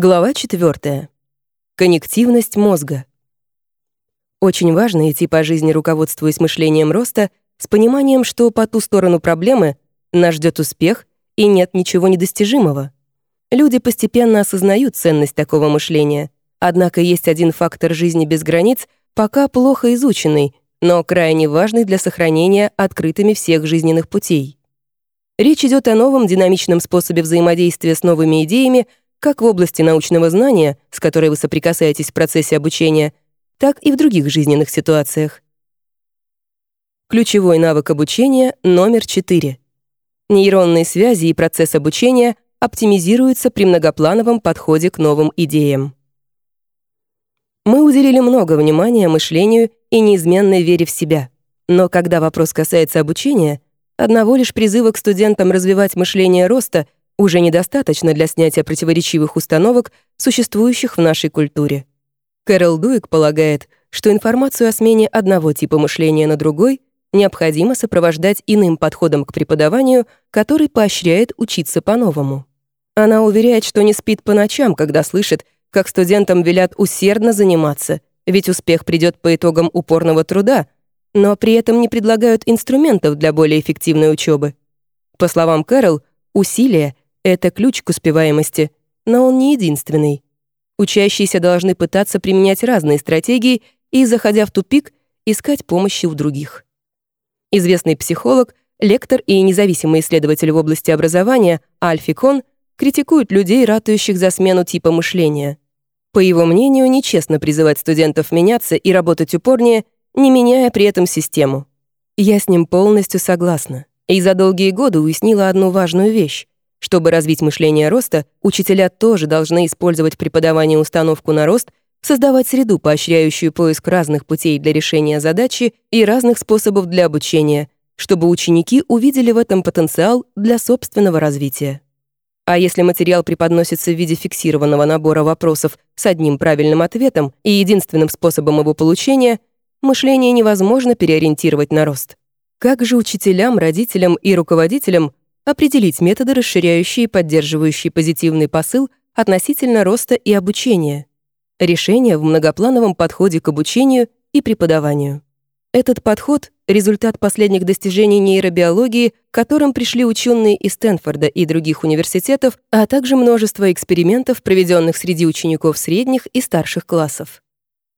Глава 4. Коннективность мозга. Очень важно идти по жизни, руководствуясь мышлением роста, с пониманием, что по ту сторону проблемы нас ждет успех и нет ничего недостижимого. Люди постепенно осознают ценность такого мышления. Однако есть один фактор жизни без границ, пока плохо изученный, но крайне важный для сохранения открытыми всех жизненных путей. Речь идет о новом динамичном способе взаимодействия с новыми идеями, как в области научного знания, с которой вы соприкасаетесь в процессе обучения, так и в других жизненных ситуациях. Ключевой навык обучения номер 4. Нейронные связи и процесс обучения оптимизируются при многоплановом подходе к новым идеям. Мы уделили много внимания мышлению и неизменной вере в себя. Но когда вопрос касается обучения, одного лишь призыва к студентам развивать мышление роста — уже недостаточно для снятия противоречивых установок, существующих в нашей культуре. Кэрол Дуик полагает, что информацию о смене одного типа мышления на другой необходимо сопровождать иным подходом к преподаванию, который поощряет учиться по-новому. Она уверяет, что не спит по ночам, когда слышит, как студентам велят усердно заниматься, ведь успех придет по итогам упорного труда, но при этом не предлагают инструментов для более эффективной учебы. По словам Кэрол, усилия это ключ к успеваемости, но он не единственный. Учащиеся должны пытаться применять разные стратегии и, заходя в тупик, искать помощи у других. Известный психолог, лектор и независимый исследователь в области образования Альфи Кон критикует людей, ратующих за смену типа мышления. По его мнению, нечестно призывать студентов меняться и работать упорнее, не меняя при этом систему. Я с ним полностью согласна. И за долгие годы уяснила одну важную вещь. Чтобы развить мышление роста, учителя тоже должны использовать преподавание установку на рост, создавать среду, поощряющую поиск разных путей для решения задачи и разных способов для обучения, чтобы ученики увидели в этом потенциал для собственного развития. А если материал преподносится в виде фиксированного набора вопросов с одним правильным ответом и единственным способом его получения, мышление невозможно переориентировать на рост. Как же учителям, родителям и руководителям определить методы, расширяющие и поддерживающие позитивный посыл относительно роста и обучения, решения в многоплановом подходе к обучению и преподаванию. Этот подход — результат последних достижений нейробиологии, к которым пришли ученые из Стэнфорда и других университетов, а также множество экспериментов, проведенных среди учеников средних и старших классов.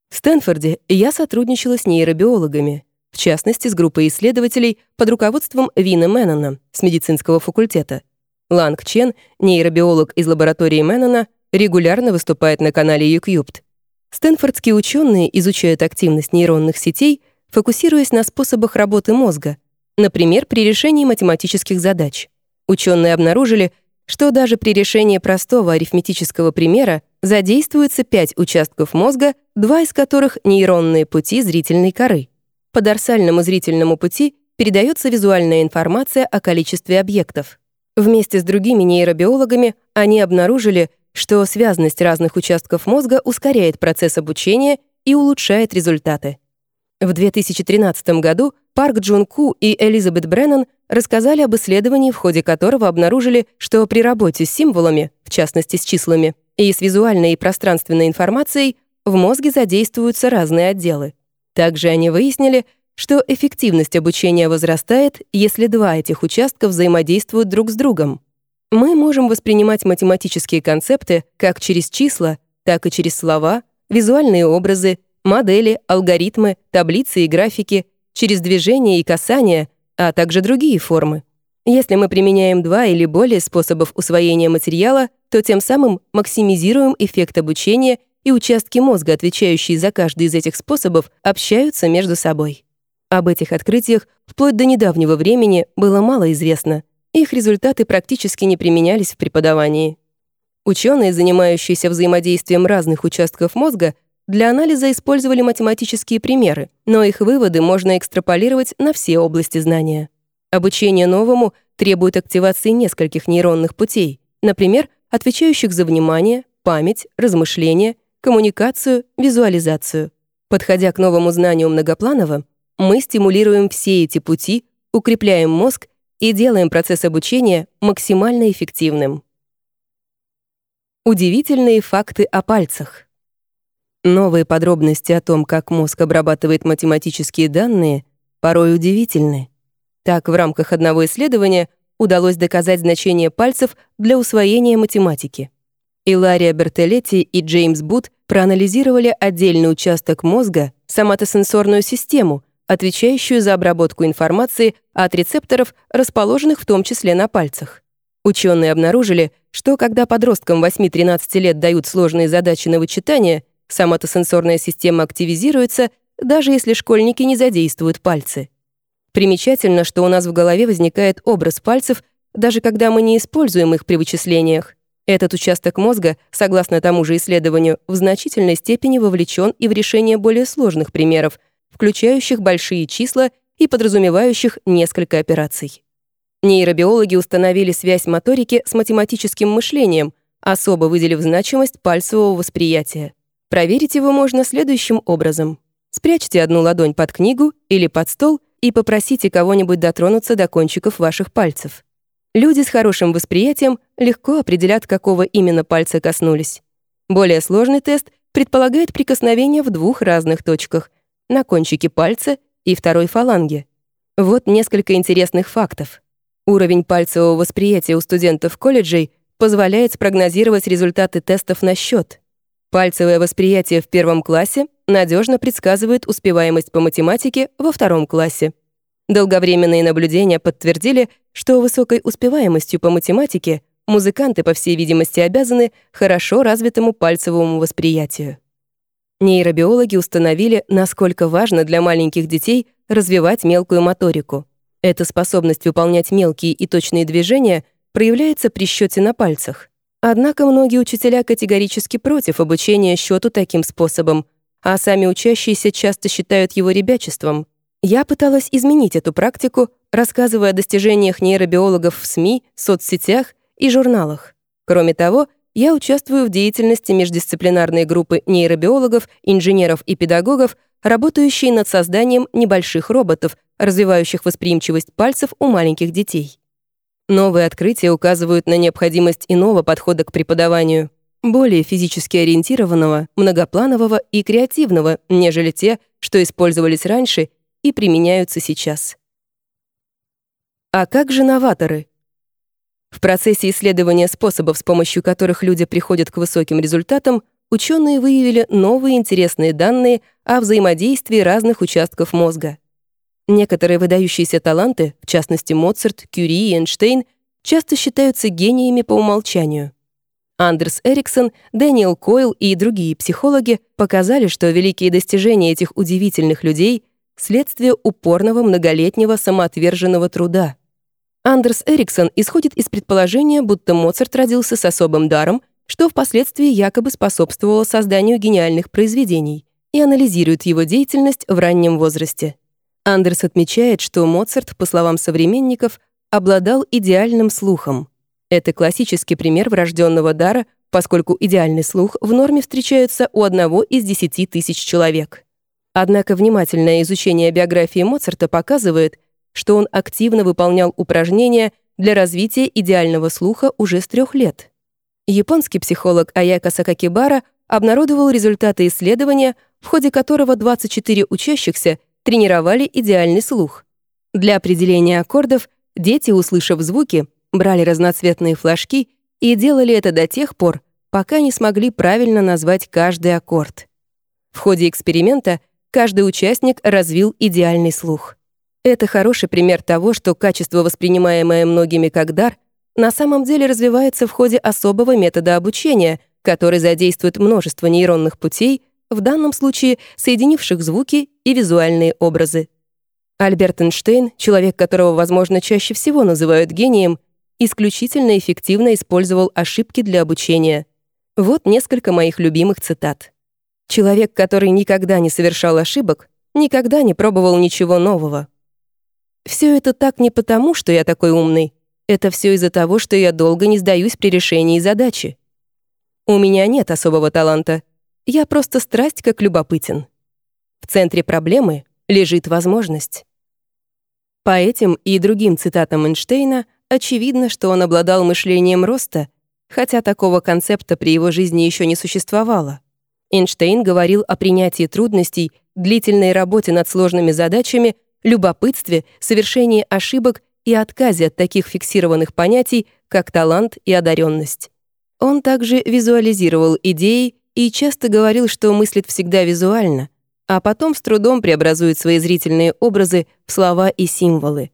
В Стэнфорде я сотрудничала с нейробиологами — частности, с группой исследователей под руководством Вина Мэннона с медицинского факультета. Ланг Чен, нейробиолог из лаборатории Мэннона, регулярно выступает на канале YouCubed. Стэнфордские ученые изучают активность нейронных сетей, фокусируясь на способах работы мозга, например, при решении математических задач. Ученые обнаружили, что даже при решении простого арифметического примера задействуется пять участков мозга, два из которых — нейронные пути зрительной коры. По дорсальному зрительному пути передается визуальная информация о количестве объектов. Вместе с другими нейробиологами они обнаружили, что связность разных участков мозга ускоряет процесс обучения и улучшает результаты. В 2013 году Парк Джун Ку и Элизабет Бреннан рассказали об исследовании, в ходе которого обнаружили, что при работе с символами, в частности с числами, и с визуальной и пространственной информацией в мозге задействуются разные отделы. Также они выяснили, что эффективность обучения возрастает, если два этих участка взаимодействуют друг с другом. Мы можем воспринимать математические концепты как через числа, так и через слова, визуальные образы, модели, алгоритмы, таблицы и графики, через движение и касание, а также другие формы. Если мы применяем два или более способов усвоения материала, то тем самым максимизируем эффект обучения и участки мозга, отвечающие за каждый из этих способов, общаются между собой. Об этих открытиях вплоть до недавнего времени было мало известно. Их результаты практически не применялись в преподавании. Ученые, занимающиеся взаимодействием разных участков мозга, для анализа использовали математические примеры, но их выводы можно экстраполировать на все области знания. Обучение новому требует активации нескольких нейронных путей, например, отвечающих за внимание, память, размышления коммуникацию, визуализацию. Подходя к новому знанию многопланово, мы стимулируем все эти пути, укрепляем мозг и делаем процесс обучения максимально эффективным. Удивительные факты о пальцах. Новые подробности о том, как мозг обрабатывает математические данные, порой удивительны. Так, в рамках одного исследования удалось доказать значение пальцев для усвоения математики. Илария Бертелетти и Джеймс Бут проанализировали отдельный участок мозга, соматосенсорную систему, отвечающую за обработку информации от рецепторов, расположенных в том числе на пальцах. Ученые обнаружили, что когда подросткам 8-13 лет дают сложные задачи на вычитание, соматосенсорная система активизируется, даже если школьники не задействуют пальцы. Примечательно, что у нас в голове возникает образ пальцев, даже когда мы не используем их при вычислениях. Этот участок мозга, согласно тому же исследованию, в значительной степени вовлечен и в решение более сложных примеров, включающих большие числа и подразумевающих несколько операций. Нейробиологи установили связь моторики с математическим мышлением, особо выделив значимость пальцевого восприятия. Проверить его можно следующим образом. Спрячьте одну ладонь под книгу или под стол и попросите кого-нибудь дотронуться до кончиков ваших пальцев. Люди с хорошим восприятием легко определят, какого именно пальца коснулись. Более сложный тест предполагает прикосновение в двух разных точках — на кончике пальца и второй фаланге. Вот несколько интересных фактов. Уровень пальцевого восприятия у студентов колледжей позволяет спрогнозировать результаты тестов на счет. Пальцевое восприятие в первом классе надежно предсказывает успеваемость по математике во втором классе. Долговременные наблюдения подтвердили, что высокой успеваемостью по математике музыканты, по всей видимости, обязаны хорошо развитому пальцевому восприятию. Нейробиологи установили, насколько важно для маленьких детей развивать мелкую моторику. Эта способность выполнять мелкие и точные движения проявляется при счете на пальцах. Однако многие учителя категорически против обучения счету таким способом, а сами учащиеся часто считают его ребячеством. Я пыталась изменить эту практику, рассказывая о достижениях нейробиологов в СМИ, соцсетях и журналах. Кроме того, я участвую в деятельности междисциплинарной группы нейробиологов, инженеров и педагогов, работающей над созданием небольших роботов, развивающих восприимчивость пальцев у маленьких детей. Новые открытия указывают на необходимость иного подхода к преподаванию, более физически ориентированного, многопланового и креативного, нежели те, что использовались раньше и применяются сейчас. А как же новаторы? В процессе исследования способов, с помощью которых люди приходят к высоким результатам, ученые выявили новые интересные данные о взаимодействии разных участков мозга. Некоторые выдающиеся таланты, в частности Моцарт, Кюри и Эйнштейн, часто считаются гениями по умолчанию. Андерс Эриксон, Дэниел Койл и другие психологи показали, что великие достижения этих удивительных людей следствие упорного многолетнего самоотверженного труда. Андерс Эриксон исходит из предположения, будто Моцарт родился с особым даром, что впоследствии якобы способствовало созданию гениальных произведений, и анализирует его деятельность в раннем возрасте. Андерс отмечает, что Моцарт, по словам современников, обладал идеальным слухом. Это классический пример врожденного дара, поскольку идеальный слух в норме встречается у одного из десяти тысяч человек. Однако внимательное изучение биографии Моцарта показывает, что он активно выполнял упражнения для развития идеального слуха уже с трех лет. Японский психолог Аяка Сакакибара обнародовал результаты исследования, в ходе которого 24 учащихся тренировали идеальный слух. Для определения аккордов дети, услышав звуки, брали разноцветные флажки и делали это до тех пор, пока не смогли правильно назвать каждый аккорд. В ходе эксперимента каждый участник развил идеальный слух. Это хороший пример того, что качество, воспринимаемое многими как дар, на самом деле развивается в ходе особого метода обучения, который задействует множество нейронных путей, в данном случае соединивших звуки и визуальные образы. Альберт Эйнштейн, человек которого, возможно, чаще всего называют гением, исключительно эффективно использовал ошибки для обучения. Вот несколько моих любимых цитат. Человек, который никогда не совершал ошибок, никогда не пробовал ничего нового. Все это так не потому, что я такой умный. Это все из-за того, что я долго не сдаюсь при решении задачи. У меня нет особого таланта. Я просто страсть как любопытен. В центре проблемы лежит возможность. По этим и другим цитатам Эйнштейна очевидно, что он обладал мышлением роста, хотя такого концепта при его жизни еще не существовало. Эйнштейн говорил о принятии трудностей, длительной работе над сложными задачами, любопытстве, совершении ошибок и отказе от таких фиксированных понятий, как талант и одаренность. Он также визуализировал идеи и часто говорил, что мыслит всегда визуально, а потом с трудом преобразует свои зрительные образы в слова и символы.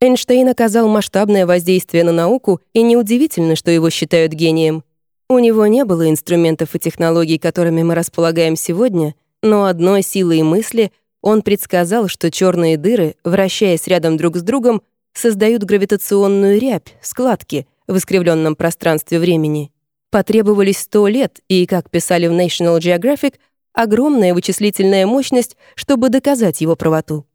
Эйнштейн оказал масштабное воздействие на науку, и неудивительно, что его считают гением. У него не было инструментов и технологий, которыми мы располагаем сегодня, но одной силой мысли он предсказал, что черные дыры, вращаясь рядом друг с другом, создают гравитационную рябь, складки в искривленном пространстве времени. Потребовались сто лет, и, как писали в National Geographic, огромная вычислительная мощность, чтобы доказать его правоту.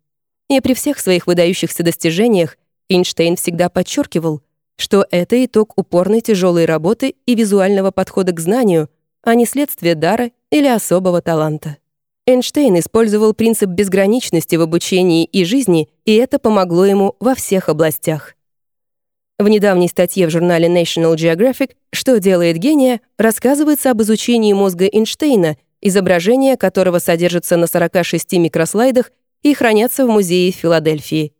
И при всех своих выдающихся достижениях Эйнштейн всегда подчеркивал, что это итог упорной тяжелой работы и визуального подхода к знанию, а не следствие дара или особого таланта. Эйнштейн использовал принцип безграничности в обучении и жизни, и это помогло ему во всех областях. В недавней статье в журнале National Geographic «Что делает гения» рассказывается об изучении мозга Эйнштейна, изображение которого содержится на 46 микрослайдах и хранятся в музее в Филадельфии.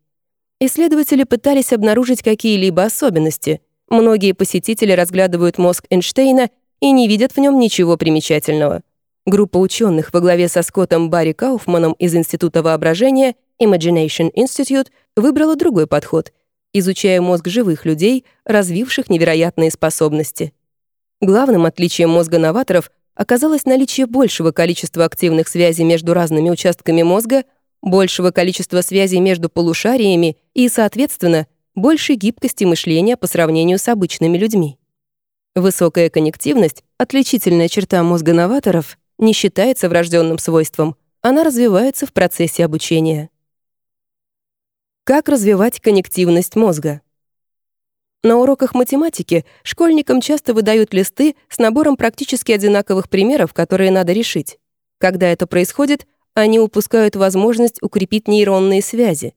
Исследователи пытались обнаружить какие-либо особенности. Многие посетители разглядывают мозг Эйнштейна и не видят в нем ничего примечательного. Группа ученых во главе со Скоттом Барри Кауфманом из Института воображения Imagination Institute выбрала другой подход, изучая мозг живых людей, развивших невероятные способности. Главным отличием мозга новаторов оказалось наличие большего количества активных связей между разными участками мозга большего количества связей между полушариями и, соответственно, большей гибкости мышления по сравнению с обычными людьми. Высокая коннективность, отличительная черта мозга новаторов, не считается врожденным свойством, она развивается в процессе обучения. Как развивать коннективность мозга? На уроках математики школьникам часто выдают листы с набором практически одинаковых примеров, которые надо решить. Когда это происходит, они упускают возможность укрепить нейронные связи.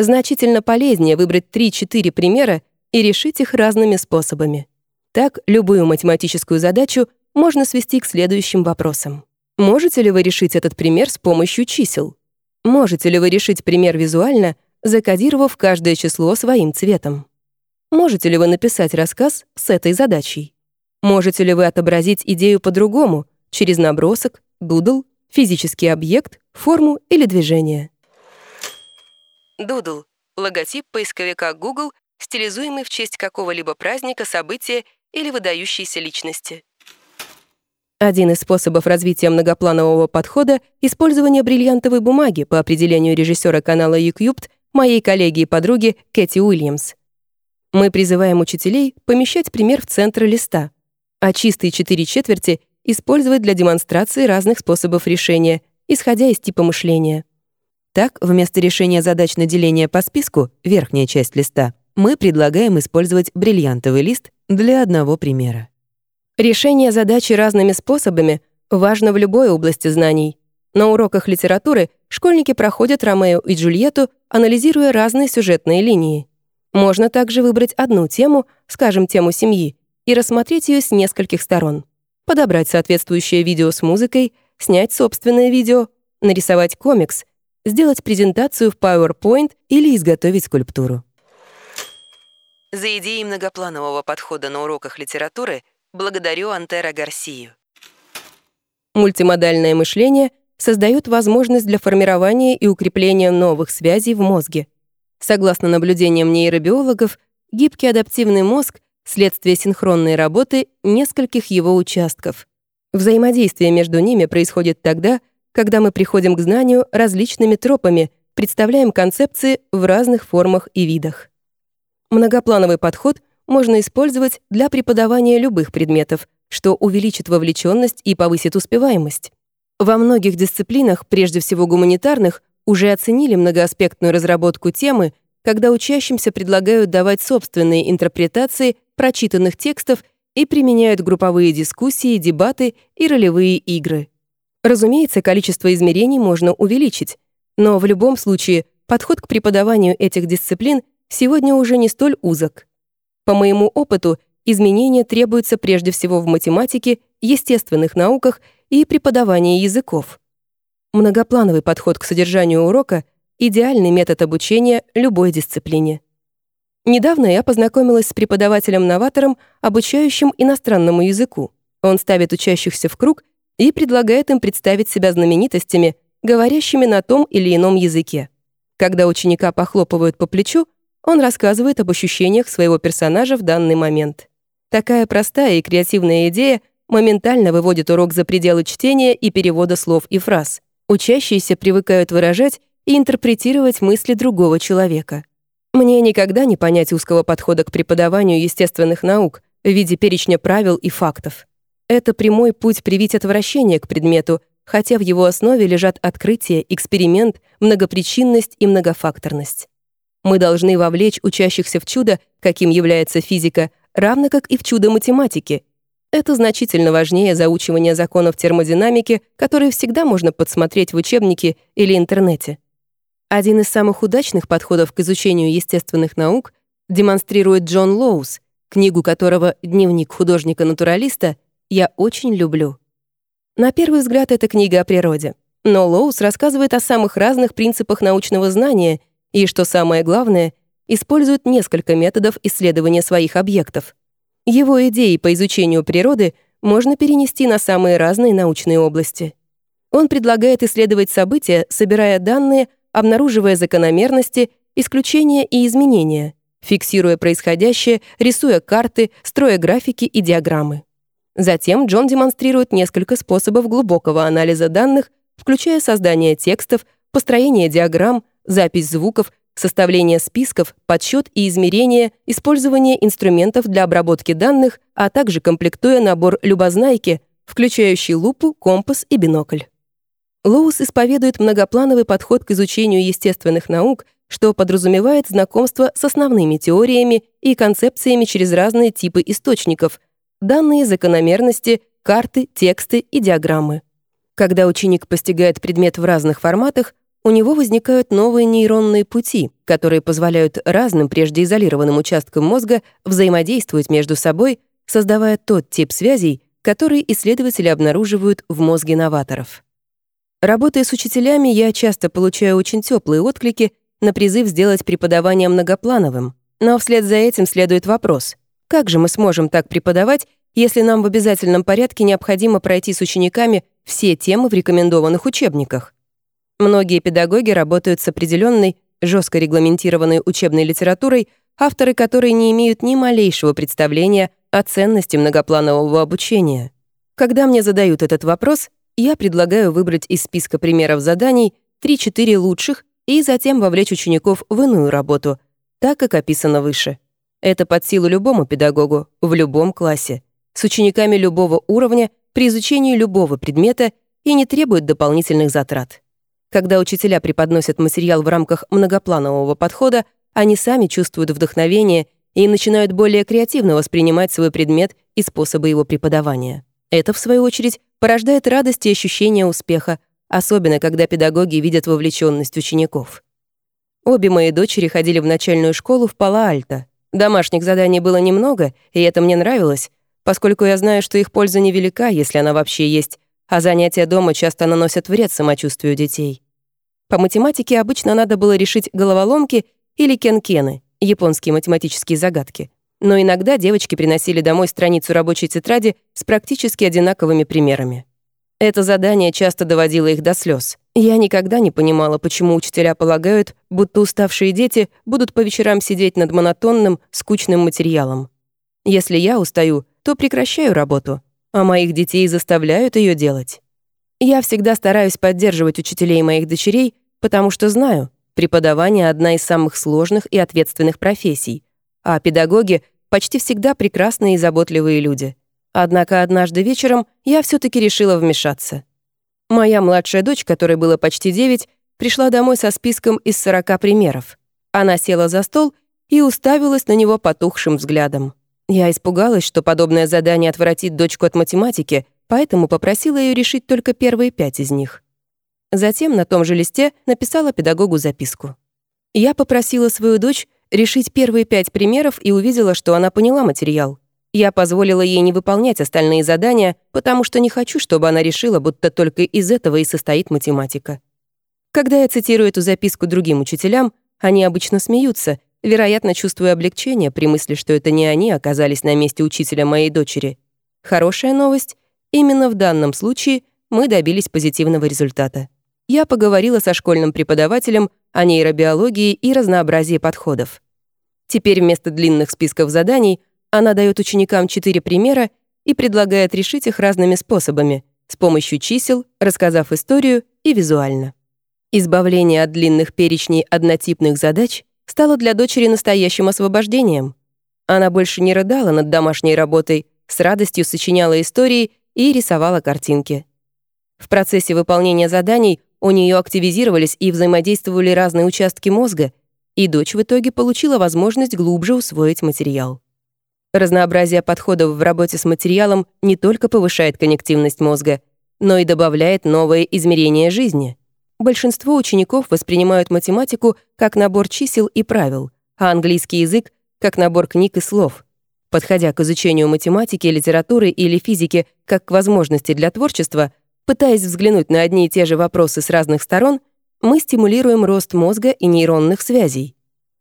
Значительно полезнее выбрать 3-4 примера и решить их разными способами. Так, любую математическую задачу можно свести к следующим вопросам. Можете ли вы решить этот пример с помощью чисел? Можете ли вы решить пример визуально, закодировав каждое число своим цветом? Можете ли вы написать рассказ с этой задачей? Можете ли вы отобразить идею по-другому, через набросок, дудл физический объект, форму или движение. Doodle — логотип поисковика Google, стилизуемый в честь какого-либо праздника, события или выдающейся личности. Один из способов развития многопланового подхода — использование бриллиантовой бумаги по определению режиссера канала YouCubed, моей коллеги и подруги Кэти Уильямс. Мы призываем учителей помещать пример в центр листа, а чистые четыре четверти использовать для демонстрации разных способов решения, исходя из типа мышления. Так, вместо решения задач на деление по списку, верхняя часть листа, мы предлагаем использовать бриллиантовый лист для одного примера. Решение задачи разными способами важно в любой области знаний. На уроках литературы школьники проходят Ромео и Джульетту, анализируя разные сюжетные линии. Можно также выбрать одну тему, скажем, тему семьи, и рассмотреть ее с нескольких сторон подобрать соответствующее видео с музыкой, снять собственное видео, нарисовать комикс, сделать презентацию в PowerPoint или изготовить скульптуру. За идеей многопланового подхода на уроках литературы благодарю Антера Гарсию. Мультимодальное мышление создает возможность для формирования и укрепления новых связей в мозге. Согласно наблюдениям нейробиологов, гибкий адаптивный мозг следствие синхронной работы нескольких его участков. Взаимодействие между ними происходит тогда, когда мы приходим к знанию различными тропами, представляем концепции в разных формах и видах. Многоплановый подход можно использовать для преподавания любых предметов, что увеличит вовлеченность и повысит успеваемость. Во многих дисциплинах, прежде всего гуманитарных, уже оценили многоаспектную разработку темы, когда учащимся предлагают давать собственные интерпретации прочитанных текстов и применяют групповые дискуссии, дебаты и ролевые игры. Разумеется, количество измерений можно увеличить, но в любом случае подход к преподаванию этих дисциплин сегодня уже не столь узок. По моему опыту, изменения требуются прежде всего в математике, естественных науках и преподавании языков. Многоплановый подход к содержанию урока — идеальный метод обучения любой дисциплине. Недавно я познакомилась с преподавателем-новатором, обучающим иностранному языку. Он ставит учащихся в круг и предлагает им представить себя знаменитостями, говорящими на том или ином языке. Когда ученика похлопывают по плечу, он рассказывает об ощущениях своего персонажа в данный момент. Такая простая и креативная идея моментально выводит урок за пределы чтения и перевода слов и фраз. Учащиеся привыкают выражать и интерпретировать мысли другого человека. Мне никогда не понять узкого подхода к преподаванию естественных наук в виде перечня правил и фактов. Это прямой путь привить отвращение к предмету, хотя в его основе лежат открытие, эксперимент, многопричинность и многофакторность. Мы должны вовлечь учащихся в чудо, каким является физика, равно как и в чудо математики. Это значительно важнее заучивания законов термодинамики, которые всегда можно подсмотреть в учебнике или интернете. Один из самых удачных подходов к изучению естественных наук демонстрирует Джон Лоус, книгу которого «Дневник художника-натуралиста» я очень люблю. На первый взгляд, это книга о природе. Но Лоус рассказывает о самых разных принципах научного знания и, что самое главное, использует несколько методов исследования своих объектов. Его идеи по изучению природы можно перенести на самые разные научные области. Он предлагает исследовать события, собирая данные, обнаруживая закономерности, исключения и изменения, фиксируя происходящее, рисуя карты, строя графики и диаграммы. Затем Джон демонстрирует несколько способов глубокого анализа данных, включая создание текстов, построение диаграмм, запись звуков, составление списков, подсчет и измерение, использование инструментов для обработки данных, а также комплектуя набор любознайки, включающий лупу, компас и бинокль. Лоус исповедует многоплановый подход к изучению естественных наук, что подразумевает знакомство с основными теориями и концепциями через разные типы источников, данные закономерности, карты, тексты и диаграммы. Когда ученик постигает предмет в разных форматах, у него возникают новые нейронные пути, которые позволяют разным прежде изолированным участкам мозга взаимодействовать между собой, создавая тот тип связей, которые исследователи обнаруживают в мозге новаторов. Работая с учителями, я часто получаю очень теплые отклики на призыв сделать преподавание многоплановым. Но вслед за этим следует вопрос, как же мы сможем так преподавать, если нам в обязательном порядке необходимо пройти с учениками все темы в рекомендованных учебниках? Многие педагоги работают с определенной, жестко регламентированной учебной литературой, авторы которой не имеют ни малейшего представления о ценности многопланового обучения. Когда мне задают этот вопрос, я предлагаю выбрать из списка примеров заданий 3-4 лучших и затем вовлечь учеников в иную работу, так как описано выше. Это под силу любому педагогу, в любом классе, с учениками любого уровня, при изучении любого предмета и не требует дополнительных затрат. Когда учителя преподносят материал в рамках многопланового подхода, они сами чувствуют вдохновение и начинают более креативно воспринимать свой предмет и способы его преподавания. Это, в свою очередь, порождает радость и ощущение успеха, особенно когда педагоги видят вовлеченность учеников. Обе мои дочери ходили в начальную школу в Пала-Альто. Домашних заданий было немного, и это мне нравилось, поскольку я знаю, что их польза невелика, если она вообще есть, а занятия дома часто наносят вред самочувствию детей. По математике обычно надо было решить головоломки или кенкены, японские математические загадки. Но иногда девочки приносили домой страницу рабочей тетради с практически одинаковыми примерами. Это задание часто доводило их до слез. Я никогда не понимала, почему учителя полагают, будто уставшие дети будут по вечерам сидеть над монотонным, скучным материалом. Если я устаю, то прекращаю работу, а моих детей заставляют ее делать. Я всегда стараюсь поддерживать учителей моих дочерей, потому что знаю, преподавание — одна из самых сложных и ответственных профессий, а педагоги почти всегда прекрасные и заботливые люди. Однако однажды вечером я все таки решила вмешаться. Моя младшая дочь, которой было почти 9, пришла домой со списком из 40 примеров. Она села за стол и уставилась на него потухшим взглядом. Я испугалась, что подобное задание отвратит дочку от математики, поэтому попросила ее решить только первые пять из них. Затем на том же листе написала педагогу записку. Я попросила свою дочь решить первые пять примеров и увидела, что она поняла материал. Я позволила ей не выполнять остальные задания, потому что не хочу, чтобы она решила, будто только из этого и состоит математика. Когда я цитирую эту записку другим учителям, они обычно смеются, вероятно, чувствуя облегчение при мысли, что это не они оказались на месте учителя моей дочери. Хорошая новость — именно в данном случае мы добились позитивного результата. Я поговорила со школьным преподавателем о нейробиологии и разнообразии подходов. Теперь вместо длинных списков заданий она дает ученикам четыре примера и предлагает решить их разными способами, с помощью чисел, рассказав историю и визуально. Избавление от длинных перечней однотипных задач стало для дочери настоящим освобождением. Она больше не рыдала над домашней работой, с радостью сочиняла истории и рисовала картинки. В процессе выполнения заданий у нее активизировались и взаимодействовали разные участки мозга, и дочь в итоге получила возможность глубже усвоить материал. Разнообразие подходов в работе с материалом не только повышает коннективность мозга, но и добавляет новые измерения жизни. Большинство учеников воспринимают математику как набор чисел и правил, а английский язык — как набор книг и слов. Подходя к изучению математики, литературы или физики как к возможности для творчества, пытаясь взглянуть на одни и те же вопросы с разных сторон, мы стимулируем рост мозга и нейронных связей.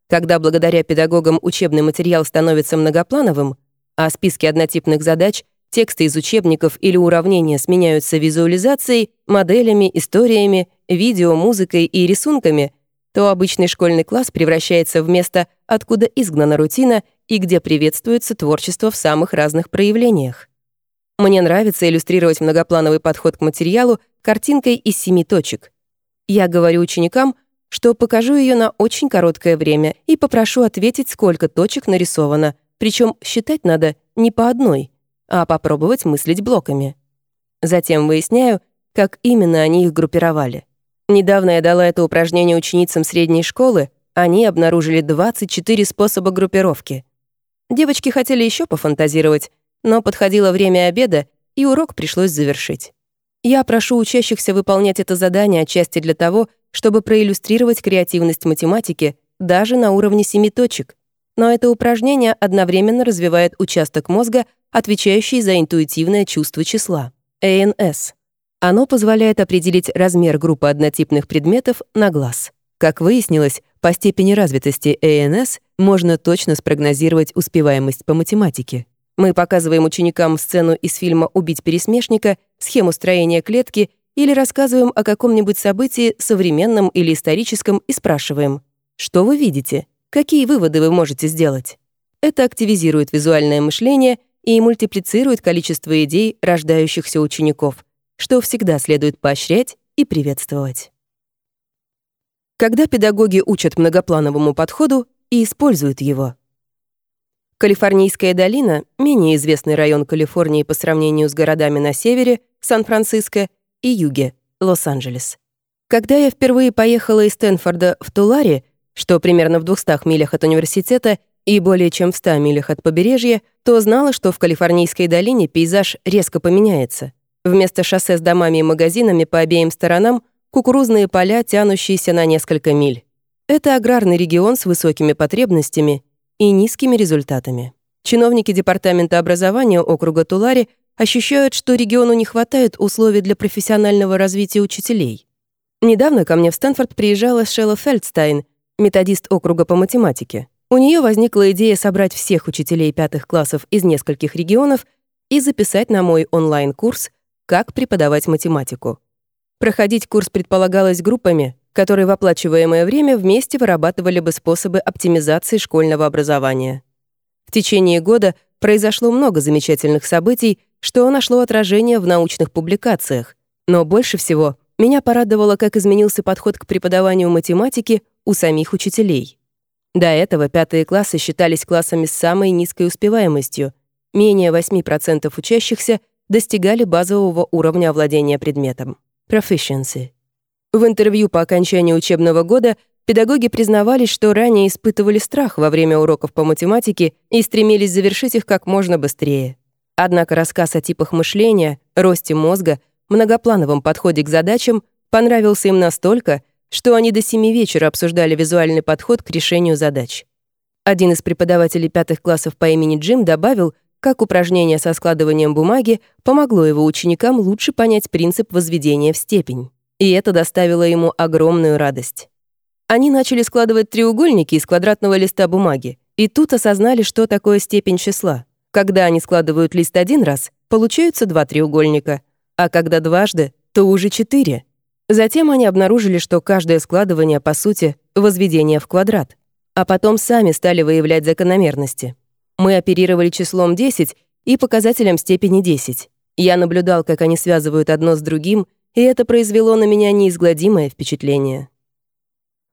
Когда благодаря педагогам учебный материал становится многоплановым, а списки однотипных задач, тексты из учебников или уравнения сменяются визуализацией, моделями, историями, видео, музыкой и рисунками, то обычный школьный класс превращается в место, откуда изгнана рутина и где приветствуется творчество в самых разных проявлениях. Мне нравится иллюстрировать многоплановый подход к материалу картинкой из семи точек. Я говорю ученикам — что покажу ее на очень короткое время и попрошу ответить, сколько точек нарисовано, причем считать надо не по одной, а попробовать мыслить блоками. Затем выясняю, как именно они их группировали. Недавно я дала это упражнение ученицам средней школы, они обнаружили 24 способа группировки. Девочки хотели еще пофантазировать, но подходило время обеда, и урок пришлось завершить. Я прошу учащихся выполнять это задание отчасти для того, чтобы проиллюстрировать креативность математики даже на уровне семи точек. Но это упражнение одновременно развивает участок мозга, отвечающий за интуитивное чувство числа — АНС. Оно позволяет определить размер группы однотипных предметов на глаз. Как выяснилось, по степени развитости АНС можно точно спрогнозировать успеваемость по математике. Мы показываем ученикам сцену из фильма «Убить пересмешника», схему строения клетки или рассказываем о каком-нибудь событии, современном или историческом, и спрашиваем, что вы видите, какие выводы вы можете сделать. Это активизирует визуальное мышление и мультиплицирует количество идей, рождающихся учеников, что всегда следует поощрять и приветствовать. Когда педагоги учат многоплановому подходу и используют его. Калифорнийская долина — менее известный район Калифорнии по сравнению с городами на севере, Сан-Франциско и юге, Лос-Анджелес. Когда я впервые поехала из Стэнфорда в Туларе, что примерно в 200 милях от университета и более чем в 100 милях от побережья, то знала, что в Калифорнийской долине пейзаж резко поменяется. Вместо шоссе с домами и магазинами по обеим сторонам кукурузные поля, тянущиеся на несколько миль. Это аграрный регион с высокими потребностями и низкими результатами. Чиновники Департамента образования округа Тулари ощущают, что региону не хватает условий для профессионального развития учителей. Недавно ко мне в Стэнфорд приезжала Шелла Фельдстайн, методист округа по математике. У нее возникла идея собрать всех учителей пятых классов из нескольких регионов и записать на мой онлайн-курс «Как преподавать математику». Проходить курс предполагалось группами, которые в оплачиваемое время вместе вырабатывали бы способы оптимизации школьного образования. В течение года произошло много замечательных событий, что нашло отражение в научных публикациях. Но больше всего меня порадовало, как изменился подход к преподаванию математики у самих учителей. До этого пятые классы считались классами с самой низкой успеваемостью. Менее 8% учащихся достигали базового уровня овладения предметом — proficiency. В интервью по окончании учебного года педагоги признавались, что ранее испытывали страх во время уроков по математике и стремились завершить их как можно быстрее. Однако рассказ о типах мышления, росте мозга, многоплановом подходе к задачам понравился им настолько, что они до семи вечера обсуждали визуальный подход к решению задач. Один из преподавателей пятых классов по имени Джим добавил, как упражнение со складыванием бумаги помогло его ученикам лучше понять принцип возведения в степень. И это доставило ему огромную радость. Они начали складывать треугольники из квадратного листа бумаги, и тут осознали, что такое степень числа. Когда они складывают лист один раз, получаются два треугольника, а когда дважды, то уже четыре. Затем они обнаружили, что каждое складывание, по сути, возведение в квадрат. А потом сами стали выявлять закономерности. Мы оперировали числом 10 и показателем степени 10. Я наблюдал, как они связывают одно с другим, и это произвело на меня неизгладимое впечатление.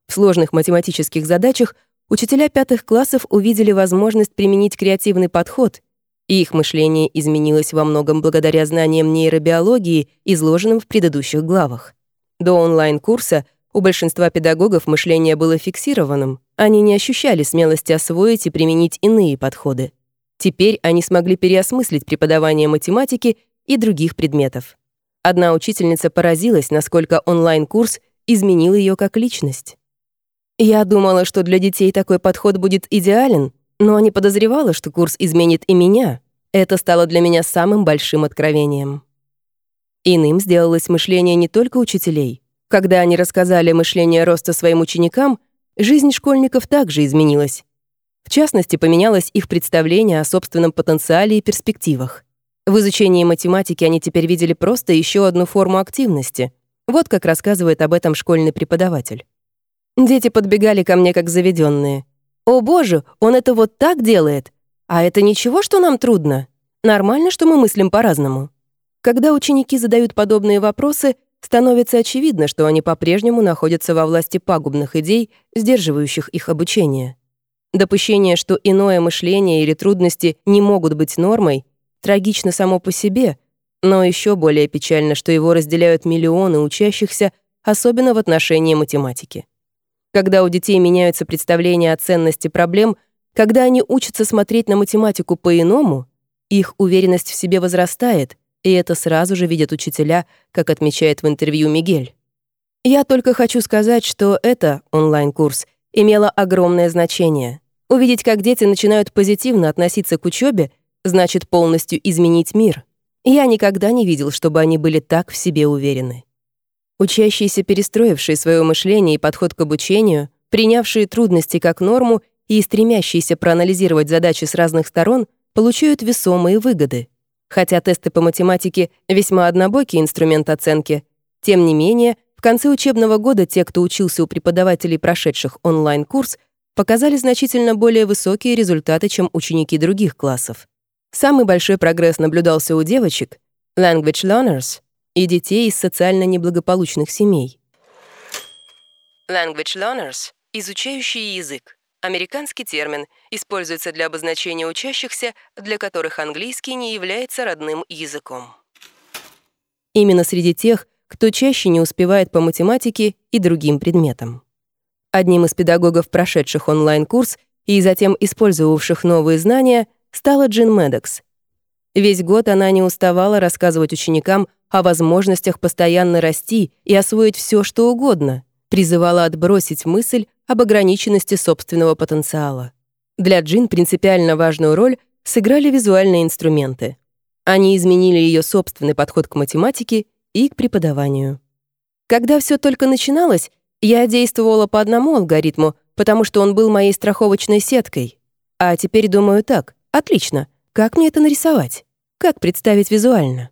В сложных математических задачах учителя пятых классов увидели возможность применить креативный подход, и их мышление изменилось во многом благодаря знаниям нейробиологии, изложенным в предыдущих главах. До онлайн-курса у большинства педагогов мышление было фиксированным, они не ощущали смелости освоить и применить иные подходы. Теперь они смогли переосмыслить преподавание математики и других предметов. Одна учительница поразилась, насколько онлайн-курс изменил ее как личность. Я думала, что для детей такой подход будет идеален, но не подозревала, что курс изменит и меня. Это стало для меня самым большим откровением. Иным сделалось мышление не только учителей. Когда они рассказали мышление роста своим ученикам, Жизнь школьников также изменилась. В частности, поменялось их представление о собственном потенциале и перспективах. В изучении математики они теперь видели просто еще одну форму активности. Вот как рассказывает об этом школьный преподаватель. Дети подбегали ко мне как заведенные. «О боже, он это вот так делает! А это ничего, что нам трудно? Нормально, что мы мыслим по-разному?» Когда ученики задают подобные вопросы, становится очевидно, что они по-прежнему находятся во власти пагубных идей, сдерживающих их обучение. Допущение, что иное мышление или трудности не могут быть нормой, трагично само по себе, но еще более печально, что его разделяют миллионы учащихся, особенно в отношении математики. Когда у детей меняются представления о ценности проблем, когда они учатся смотреть на математику по-иному, их уверенность в себе возрастает — и это сразу же видят учителя, как отмечает в интервью Мигель. Я только хочу сказать, что это онлайн-курс имело огромное значение. Увидеть, как дети начинают позитивно относиться к учебе, значит полностью изменить мир. Я никогда не видел, чтобы они были так в себе уверены. Учащиеся, перестроившие свое мышление и подход к обучению, принявшие трудности как норму и стремящиеся проанализировать задачи с разных сторон, получают весомые выгоды. Хотя тесты по математике — весьма однобокий инструмент оценки, тем не менее, в конце учебного года те, кто учился у преподавателей, прошедших онлайн-курс, показали значительно более высокие результаты, чем ученики других классов. Самый большой прогресс наблюдался у девочек, language learners, и детей из социально неблагополучных семей. Language learners — изучающие язык. Американский термин используется для обозначения учащихся, для которых английский не является родным языком. Именно среди тех, кто чаще не успевает по математике и другим предметам. Одним из педагогов, прошедших онлайн-курс и затем использовавших новые знания, стала Джин Медекс. Весь год она не уставала рассказывать ученикам о возможностях постоянно расти и освоить все, что угодно, призывала отбросить мысль об ограниченности собственного потенциала. Для Джин принципиально важную роль сыграли визуальные инструменты. Они изменили ее собственный подход к математике и к преподаванию. Когда все только начиналось, я действовала по одному алгоритму, потому что он был моей страховочной сеткой. А теперь думаю так, отлично, как мне это нарисовать? Как представить визуально?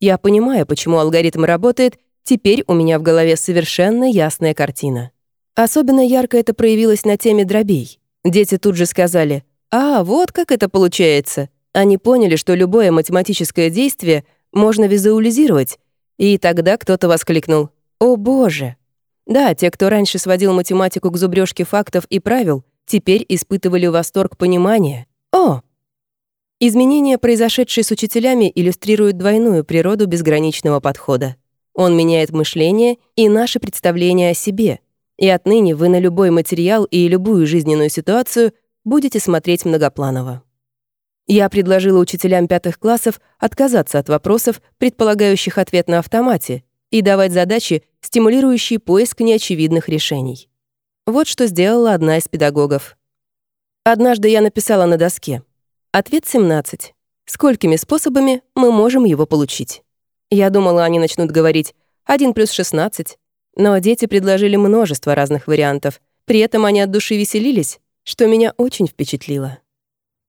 Я понимаю, почему алгоритм работает, теперь у меня в голове совершенно ясная картина. Особенно ярко это проявилось на теме дробей. Дети тут же сказали «А, вот как это получается». Они поняли, что любое математическое действие можно визуализировать, и тогда кто-то воскликнул «О боже!». Да, те, кто раньше сводил математику к зубрёжке фактов и правил, теперь испытывали восторг понимания. О! Изменения, произошедшие с учителями, иллюстрируют двойную природу безграничного подхода. Он меняет мышление и наши представления о себе — и отныне вы на любой материал и любую жизненную ситуацию будете смотреть многопланово. Я предложила учителям пятых классов отказаться от вопросов, предполагающих ответ на автомате, и давать задачи, стимулирующие поиск неочевидных решений. Вот что сделала одна из педагогов. Однажды я написала на доске. Ответ 17. Сколькими способами мы можем его получить? Я думала, они начнут говорить 1 плюс 16. Но дети предложили множество разных вариантов. При этом они от души веселились, что меня очень впечатлило.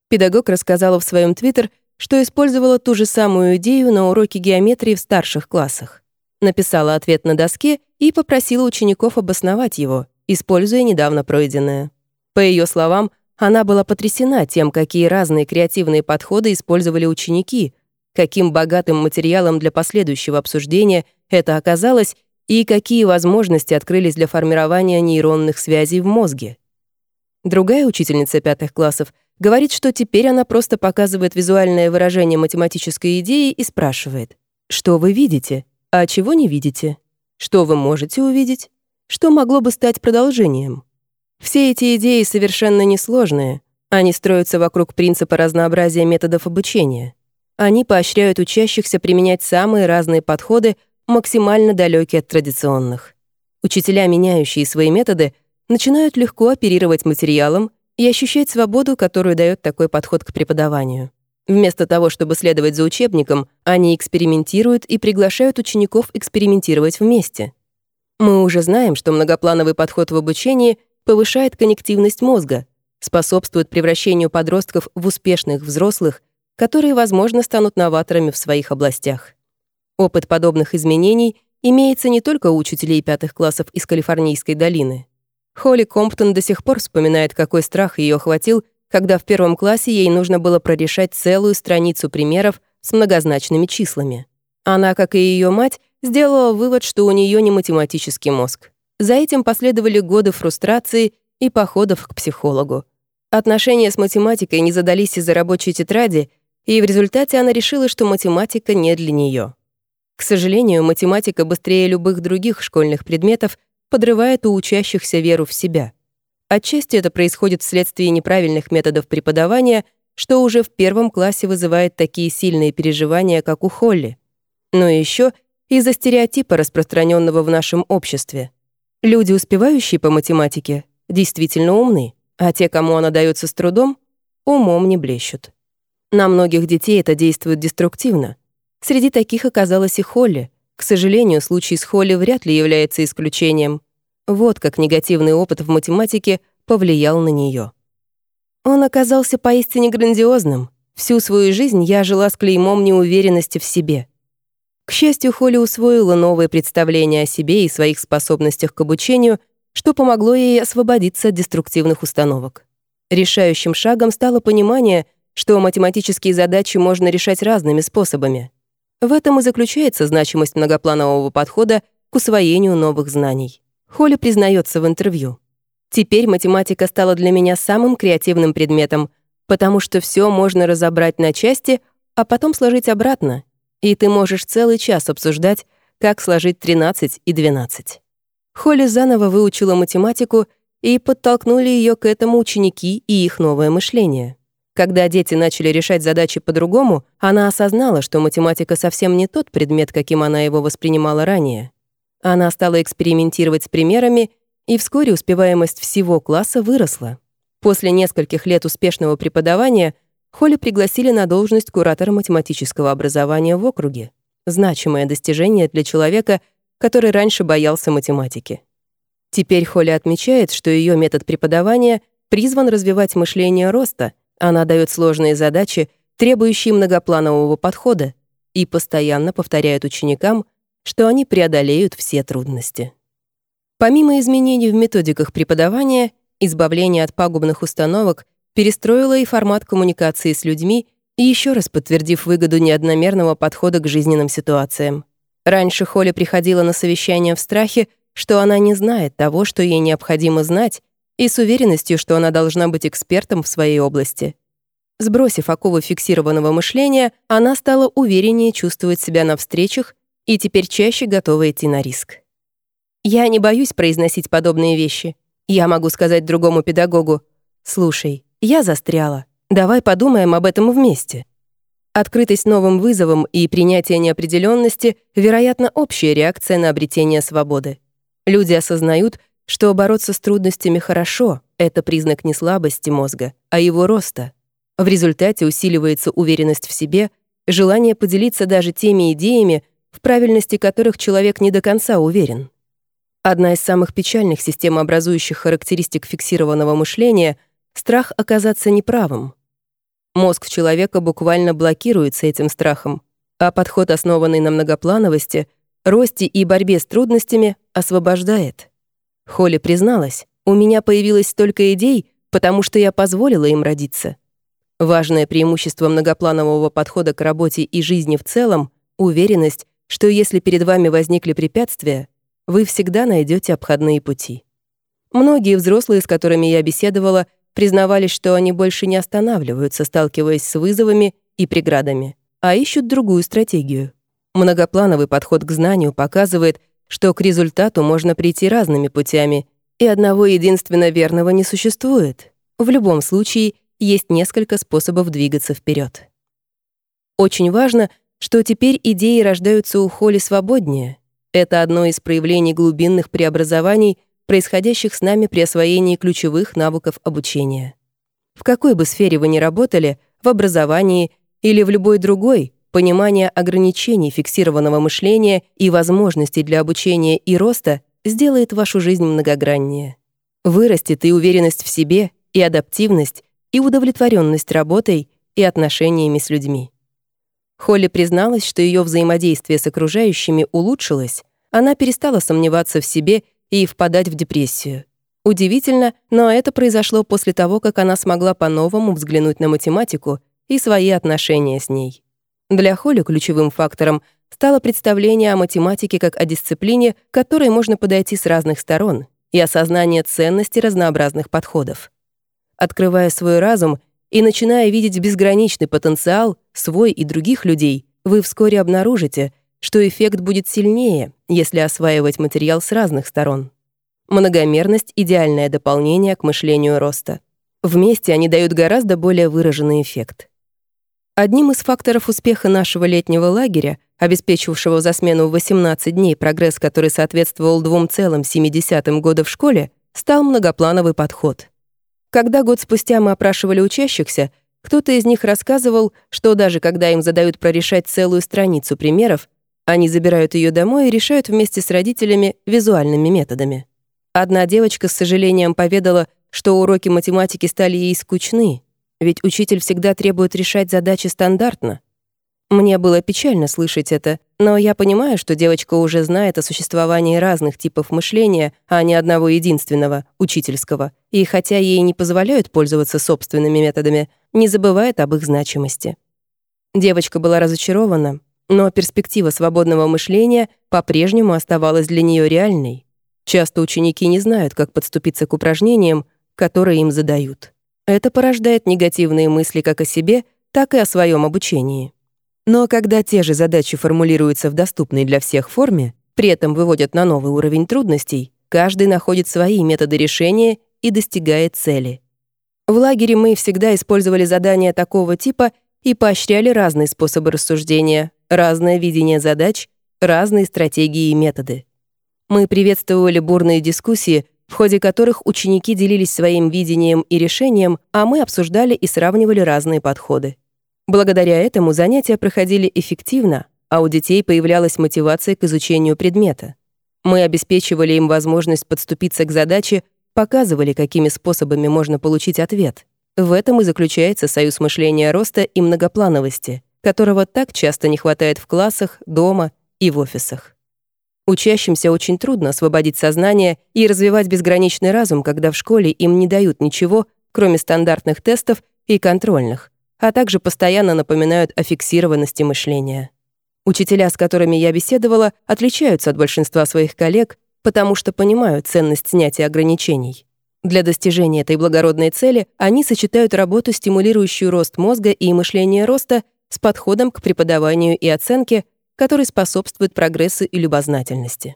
Педагог рассказала в своем твиттер, что использовала ту же самую идею на уроке геометрии в старших классах. Написала ответ на доске и попросила учеников обосновать его, используя недавно пройденное. По ее словам, она была потрясена тем, какие разные креативные подходы использовали ученики, каким богатым материалом для последующего обсуждения это оказалось и какие возможности открылись для формирования нейронных связей в мозге. Другая учительница пятых классов говорит, что теперь она просто показывает визуальное выражение математической идеи и спрашивает, что вы видите, а чего не видите, что вы можете увидеть, что могло бы стать продолжением. Все эти идеи совершенно несложные. Они строятся вокруг принципа разнообразия методов обучения. Они поощряют учащихся применять самые разные подходы, максимально далекие от традиционных. Учителя, меняющие свои методы, начинают легко оперировать материалом и ощущать свободу, которую дает такой подход к преподаванию. Вместо того, чтобы следовать за учебником, они экспериментируют и приглашают учеников экспериментировать вместе. Мы уже знаем, что многоплановый подход в обучении повышает коннективность мозга, способствует превращению подростков в успешных взрослых, которые, возможно, станут новаторами в своих областях. Опыт подобных изменений имеется не только у учителей пятых классов из Калифорнийской долины. Холли Комптон до сих пор вспоминает, какой страх ее охватил, когда в первом классе ей нужно было прорешать целую страницу примеров с многозначными числами. Она, как и ее мать, сделала вывод, что у нее не математический мозг. За этим последовали годы фрустрации и походов к психологу. Отношения с математикой не задались из-за рабочей тетради, и в результате она решила, что математика не для нее. К сожалению, математика быстрее любых других школьных предметов подрывает у учащихся веру в себя. Отчасти это происходит вследствие неправильных методов преподавания, что уже в первом классе вызывает такие сильные переживания, как у Холли. Но еще из-за стереотипа, распространенного в нашем обществе. Люди, успевающие по математике, действительно умны, а те, кому она дается с трудом, умом не блещут. На многих детей это действует деструктивно. Среди таких оказалась и Холли. К сожалению, случай с Холли вряд ли является исключением. Вот как негативный опыт в математике повлиял на нее. Он оказался поистине грандиозным. Всю свою жизнь я жила с клеймом неуверенности в себе. К счастью, Холли усвоила новые представления о себе и своих способностях к обучению, что помогло ей освободиться от деструктивных установок. Решающим шагом стало понимание, что математические задачи можно решать разными способами. В этом и заключается значимость многопланового подхода к усвоению новых знаний. Холли признается в интервью. «Теперь математика стала для меня самым креативным предметом, потому что все можно разобрать на части, а потом сложить обратно, и ты можешь целый час обсуждать, как сложить 13 и 12. Холли заново выучила математику, и подтолкнули ее к этому ученики и их новое мышление. Когда дети начали решать задачи по-другому, она осознала, что математика совсем не тот предмет, каким она его воспринимала ранее. Она стала экспериментировать с примерами, и вскоре успеваемость всего класса выросла. После нескольких лет успешного преподавания — Холли пригласили на должность куратора математического образования в округе. Значимое достижение для человека, который раньше боялся математики. Теперь Холли отмечает, что ее метод преподавания призван развивать мышление роста, она дает сложные задачи, требующие многопланового подхода, и постоянно повторяет ученикам, что они преодолеют все трудности. Помимо изменений в методиках преподавания, избавления от пагубных установок — перестроила и формат коммуникации с людьми, и еще раз подтвердив выгоду неодномерного подхода к жизненным ситуациям. Раньше Холли приходила на совещание в страхе, что она не знает того, что ей необходимо знать, и с уверенностью, что она должна быть экспертом в своей области. Сбросив оковы фиксированного мышления, она стала увереннее чувствовать себя на встречах и теперь чаще готова идти на риск. Я не боюсь произносить подобные вещи. Я могу сказать другому педагогу, «Слушай, я застряла. Давай подумаем об этом вместе. Открытость новым вызовам и принятие неопределенности, вероятно, общая реакция на обретение свободы. Люди осознают, что бороться с трудностями хорошо — это признак не слабости мозга, а его роста. В результате усиливается уверенность в себе, желание поделиться даже теми идеями, в правильности которых человек не до конца уверен. Одна из самых печальных системообразующих характеристик фиксированного мышления — страх оказаться неправым. Мозг человека буквально блокируется этим страхом, а подход, основанный на многоплановости, росте и борьбе с трудностями, освобождает. Холли призналась, «У меня появилось столько идей, потому что я позволила им родиться». Важное преимущество многопланового подхода к работе и жизни в целом — уверенность, что если перед вами возникли препятствия, вы всегда найдете обходные пути. Многие взрослые, с которыми я беседовала, признавались, что они больше не останавливаются, сталкиваясь с вызовами и преградами, а ищут другую стратегию. Многоплановый подход к знанию показывает, что к результату можно прийти разными путями, и одного единственно верного не существует. В любом случае, есть несколько способов двигаться вперед. Очень важно, что теперь идеи рождаются у Холли свободнее. Это одно из проявлений глубинных преобразований, происходящих с нами при освоении ключевых навыков обучения. В какой бы сфере вы ни работали, в образовании или в любой другой, понимание ограничений фиксированного мышления и возможностей для обучения и роста сделает вашу жизнь многограннее. Вырастет и уверенность в себе, и адаптивность, и удовлетворенность работой и отношениями с людьми. Холли призналась, что ее взаимодействие с окружающими улучшилось, она перестала сомневаться в себе и впадать в депрессию. Удивительно, но это произошло после того, как она смогла по-новому взглянуть на математику и свои отношения с ней. Для Холли ключевым фактором стало представление о математике как о дисциплине, к которой можно подойти с разных сторон, и осознание ценности разнообразных подходов. Открывая свой разум и начиная видеть безграничный потенциал, свой и других людей, вы вскоре обнаружите, что эффект будет сильнее, если осваивать материал с разных сторон. Многомерность — идеальное дополнение к мышлению роста. Вместе они дают гораздо более выраженный эффект. Одним из факторов успеха нашего летнего лагеря, обеспечивавшего за смену 18 дней прогресс, который соответствовал 2,7 года в школе, стал многоплановый подход. Когда год спустя мы опрашивали учащихся, кто-то из них рассказывал, что даже когда им задают прорешать целую страницу примеров, они забирают ее домой и решают вместе с родителями визуальными методами. Одна девочка с сожалением поведала, что уроки математики стали ей скучны, ведь учитель всегда требует решать задачи стандартно. Мне было печально слышать это, но я понимаю, что девочка уже знает о существовании разных типов мышления, а не одного единственного, учительского, и хотя ей не позволяют пользоваться собственными методами, не забывает об их значимости. Девочка была разочарована, но перспектива свободного мышления по-прежнему оставалась для нее реальной. Часто ученики не знают, как подступиться к упражнениям, которые им задают. Это порождает негативные мысли как о себе, так и о своем обучении. Но когда те же задачи формулируются в доступной для всех форме, при этом выводят на новый уровень трудностей, каждый находит свои методы решения и достигает цели. В лагере мы всегда использовали задания такого типа и поощряли разные способы рассуждения, разное видение задач, разные стратегии и методы. Мы приветствовали бурные дискуссии, в ходе которых ученики делились своим видением и решением, а мы обсуждали и сравнивали разные подходы. Благодаря этому занятия проходили эффективно, а у детей появлялась мотивация к изучению предмета. Мы обеспечивали им возможность подступиться к задаче, показывали, какими способами можно получить ответ. В этом и заключается союз мышления роста и многоплановости, которого так часто не хватает в классах, дома и в офисах. Учащимся очень трудно освободить сознание и развивать безграничный разум, когда в школе им не дают ничего, кроме стандартных тестов и контрольных, а также постоянно напоминают о фиксированности мышления. Учителя, с которыми я беседовала, отличаются от большинства своих коллег, потому что понимают ценность снятия ограничений. Для достижения этой благородной цели они сочетают работу, стимулирующую рост мозга и мышление роста, с подходом к преподаванию и оценке, который способствует прогрессу и любознательности.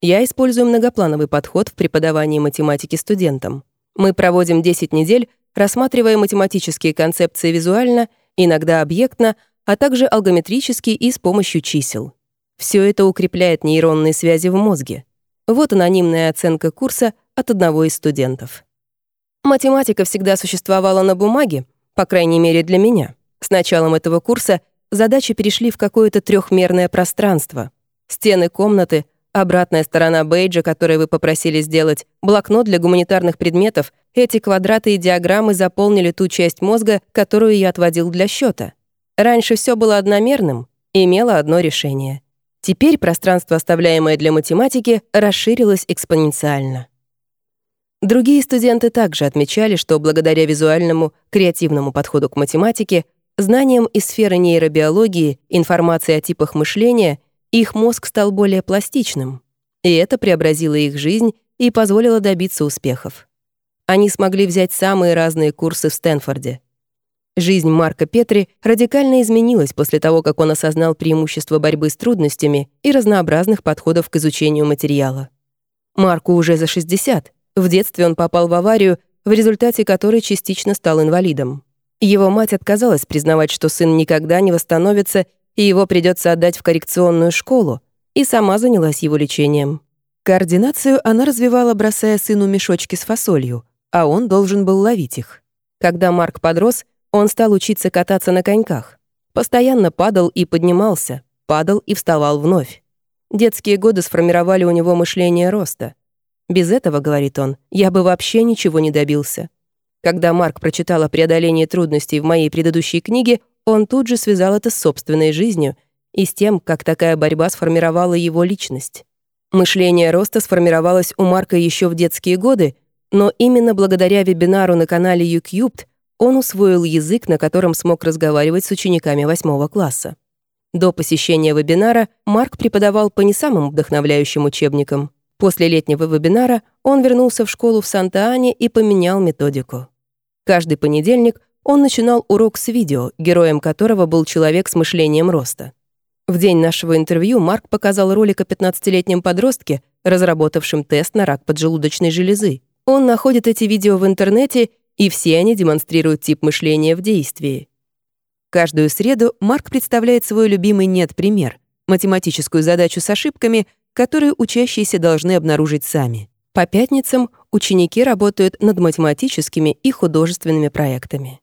Я использую многоплановый подход в преподавании математики студентам. Мы проводим 10 недель рассматривая математические концепции визуально, иногда объектно, а также алгометрически и с помощью чисел. Все это укрепляет нейронные связи в мозге. Вот анонимная оценка курса от одного из студентов. Математика всегда существовала на бумаге, По крайней мере, для меня. С началом этого курса задачи перешли в какое-то трехмерное пространство. Стены комнаты, обратная сторона бейджа, который вы попросили сделать, блокнот для гуманитарных предметов, эти квадраты и диаграммы заполнили ту часть мозга, которую я отводил для счета. Раньше все было одномерным, имело одно решение. Теперь пространство, оставляемое для математики, расширилось экспоненциально. Другие студенты также отмечали, что благодаря визуальному, креативному подходу к математике, знаниям из сферы нейробиологии, информации о типах мышления, их мозг стал более пластичным. И это преобразило их жизнь и позволило добиться успехов. Они смогли взять самые разные курсы в Стэнфорде. Жизнь Марка Петри радикально изменилась после того, как он осознал преимущество борьбы с трудностями и разнообразных подходов к изучению материала. Марку уже за 60, в детстве он попал в аварию, в результате которой частично стал инвалидом. Его мать отказалась признавать, что сын никогда не восстановится и его придется отдать в коррекционную школу, и сама занялась его лечением. Координацию она развивала, бросая сыну мешочки с фасолью, а он должен был ловить их. Когда Марк подрос, он стал учиться кататься на коньках. Постоянно падал и поднимался, падал и вставал вновь. Детские годы сформировали у него мышление роста. Без этого, говорит он, я бы вообще ничего не добился. Когда Марк прочитал о преодолении трудностей в моей предыдущей книге, он тут же связал это с собственной жизнью и с тем, как такая борьба сформировала его личность. Мышление роста сформировалось у Марка еще в детские годы, но именно благодаря вебинару на канале YouCubed он усвоил язык, на котором смог разговаривать с учениками восьмого класса. До посещения вебинара Марк преподавал по не самым вдохновляющим учебникам. После летнего вебинара он вернулся в школу в Санта-Ане и поменял методику. Каждый понедельник он начинал урок с видео, героем которого был человек с мышлением роста. В день нашего интервью Марк показал ролик о 15-летнем подростке, разработавшем тест на рак поджелудочной железы. Он находит эти видео в интернете, и все они демонстрируют тип мышления в действии. Каждую среду Марк представляет свой любимый «нет-пример» — математическую задачу с ошибками, которые учащиеся должны обнаружить сами. По пятницам ученики работают над математическими и художественными проектами.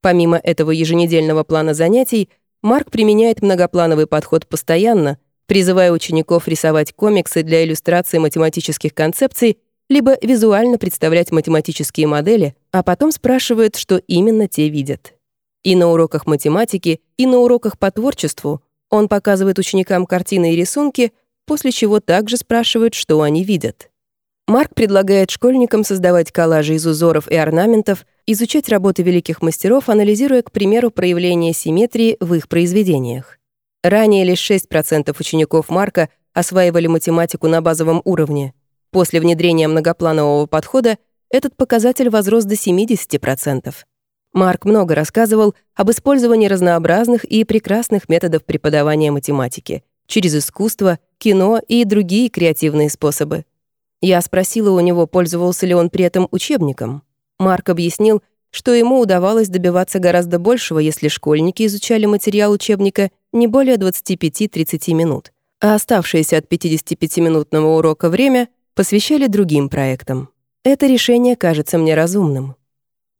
Помимо этого еженедельного плана занятий, Марк применяет многоплановый подход постоянно, призывая учеников рисовать комиксы для иллюстрации математических концепций либо визуально представлять математические модели, а потом спрашивает, что именно те видят. И на уроках математики, и на уроках по творчеству он показывает ученикам картины и рисунки, после чего также спрашивают, что они видят. Марк предлагает школьникам создавать коллажи из узоров и орнаментов, изучать работы великих мастеров, анализируя, к примеру, проявление симметрии в их произведениях. Ранее лишь 6% учеников Марка осваивали математику на базовом уровне. После внедрения многопланового подхода этот показатель возрос до 70%. Марк много рассказывал об использовании разнообразных и прекрасных методов преподавания математики через искусство, кино и другие креативные способы. Я спросила у него, пользовался ли он при этом учебником. Марк объяснил, что ему удавалось добиваться гораздо большего, если школьники изучали материал учебника не более 25-30 минут, а оставшееся от 55-минутного урока время посвящали другим проектам. Это решение кажется мне разумным.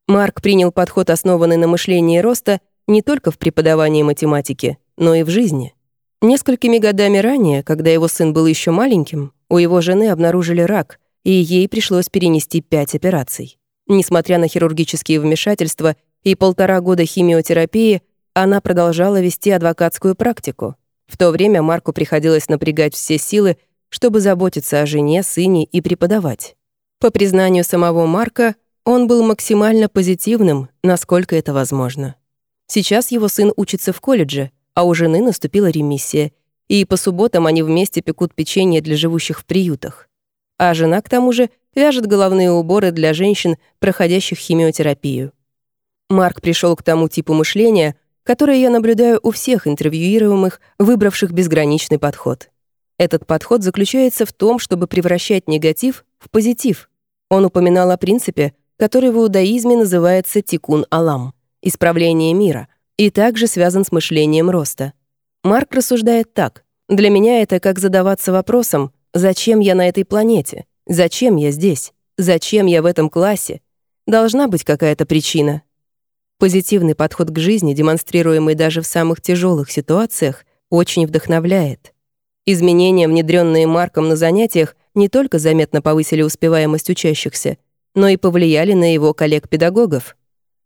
Марк принял подход, основанный на мышлении роста, не только в преподавании математики, но и в жизни. Несколькими годами ранее, когда его сын был еще маленьким, у его жены обнаружили рак, и ей пришлось перенести пять операций. Несмотря на хирургические вмешательства и полтора года химиотерапии, она продолжала вести адвокатскую практику. В то время Марку приходилось напрягать все силы, чтобы заботиться о жене, сыне и преподавать. По признанию самого Марка, он был максимально позитивным, насколько это возможно. Сейчас его сын учится в колледже, а у жены наступила ремиссия, и по субботам они вместе пекут печенье для живущих в приютах. А жена, к тому же, вяжет головные уборы для женщин, проходящих химиотерапию. Марк пришел к тому типу мышления, которое я наблюдаю у всех интервьюируемых, выбравших безграничный подход. Этот подход заключается в том, чтобы превращать негатив в позитив. Он упоминал о принципе, который в иудаизме называется тикун-алам — исправление мира — и также связан с мышлением роста. Марк рассуждает так. «Для меня это как задаваться вопросом, зачем я на этой планете? Зачем я здесь? Зачем я в этом классе? Должна быть какая-то причина». Позитивный подход к жизни, демонстрируемый даже в самых тяжелых ситуациях, очень вдохновляет. Изменения, внедренные Марком на занятиях, не только заметно повысили успеваемость учащихся, но и повлияли на его коллег-педагогов.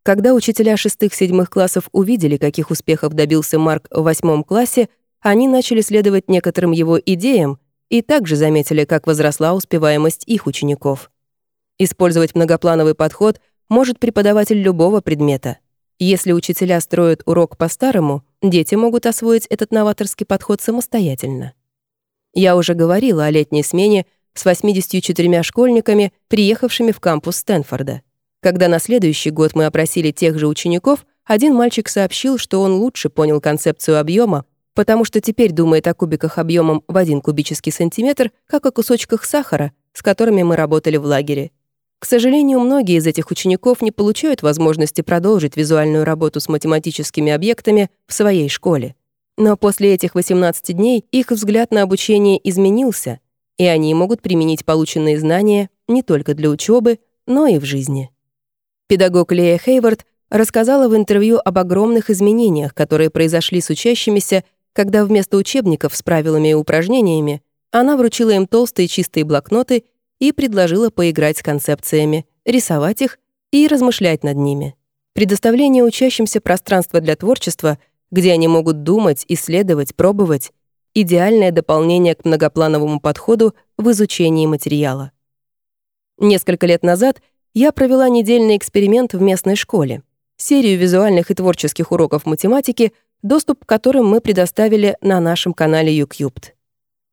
Когда учителя шестых-седьмых классов увидели, каких успехов добился Марк в восьмом классе, они начали следовать некоторым его идеям и также заметили, как возросла успеваемость их учеников. Использовать многоплановый подход может преподаватель любого предмета. Если учителя строят урок по-старому, дети могут освоить этот новаторский подход самостоятельно. Я уже говорила о летней смене с 84 школьниками, приехавшими в кампус Стэнфорда. Когда на следующий год мы опросили тех же учеников, один мальчик сообщил, что он лучше понял концепцию объема, потому что теперь думает о кубиках объемом в один кубический сантиметр, как о кусочках сахара, с которыми мы работали в лагере. К сожалению, многие из этих учеников не получают возможности продолжить визуальную работу с математическими объектами в своей школе. Но после этих 18 дней их взгляд на обучение изменился, и они могут применить полученные знания не только для учебы, но и в жизни. Педагог Лея Хейвард рассказала в интервью об огромных изменениях, которые произошли с учащимися, когда вместо учебников с правилами и упражнениями она вручила им толстые чистые блокноты и предложила поиграть с концепциями, рисовать их и размышлять над ними. Предоставление учащимся пространства для творчества, где они могут думать, исследовать, пробовать — идеальное дополнение к многоплановому подходу в изучении материала. Несколько лет назад я провела недельный эксперимент в местной школе, серию визуальных и творческих уроков математики, доступ к которым мы предоставили на нашем канале YouCubed.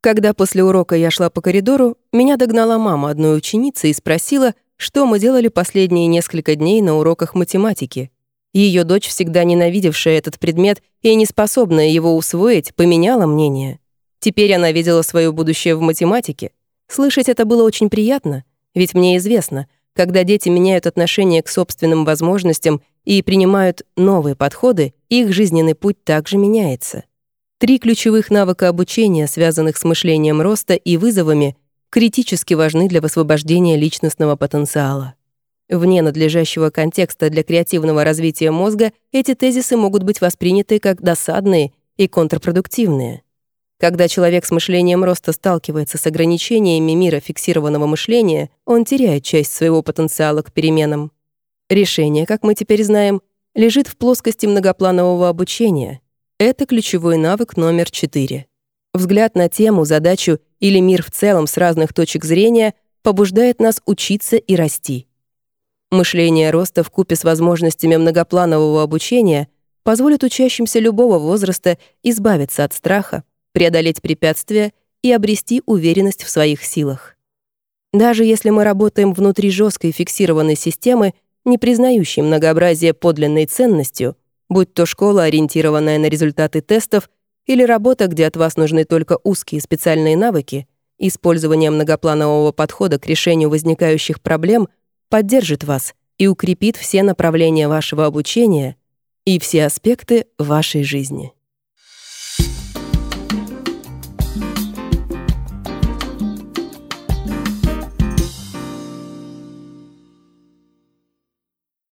Когда после урока я шла по коридору, меня догнала мама одной ученицы и спросила, что мы делали последние несколько дней на уроках математики. Ее дочь, всегда ненавидевшая этот предмет и не способная его усвоить, поменяла мнение. Теперь она видела свое будущее в математике. Слышать это было очень приятно, ведь мне известно, когда дети меняют отношение к собственным возможностям и принимают новые подходы, их жизненный путь также меняется. Три ключевых навыка обучения, связанных с мышлением роста и вызовами, критически важны для высвобождения личностного потенциала. Вне надлежащего контекста для креативного развития мозга эти тезисы могут быть восприняты как досадные и контрпродуктивные. Когда человек с мышлением роста сталкивается с ограничениями мира фиксированного мышления, он теряет часть своего потенциала к переменам. Решение, как мы теперь знаем, лежит в плоскости многопланового обучения — это ключевой навык номер 4. Взгляд на тему, задачу или мир в целом с разных точек зрения побуждает нас учиться и расти. Мышление роста в купе с возможностями многопланового обучения позволит учащимся любого возраста избавиться от страха, преодолеть препятствия и обрести уверенность в своих силах. Даже если мы работаем внутри жесткой фиксированной системы, не признающей многообразие подлинной ценностью, будь то школа, ориентированная на результаты тестов, или работа, где от вас нужны только узкие специальные навыки, использование многопланового подхода к решению возникающих проблем поддержит вас и укрепит все направления вашего обучения и все аспекты вашей жизни.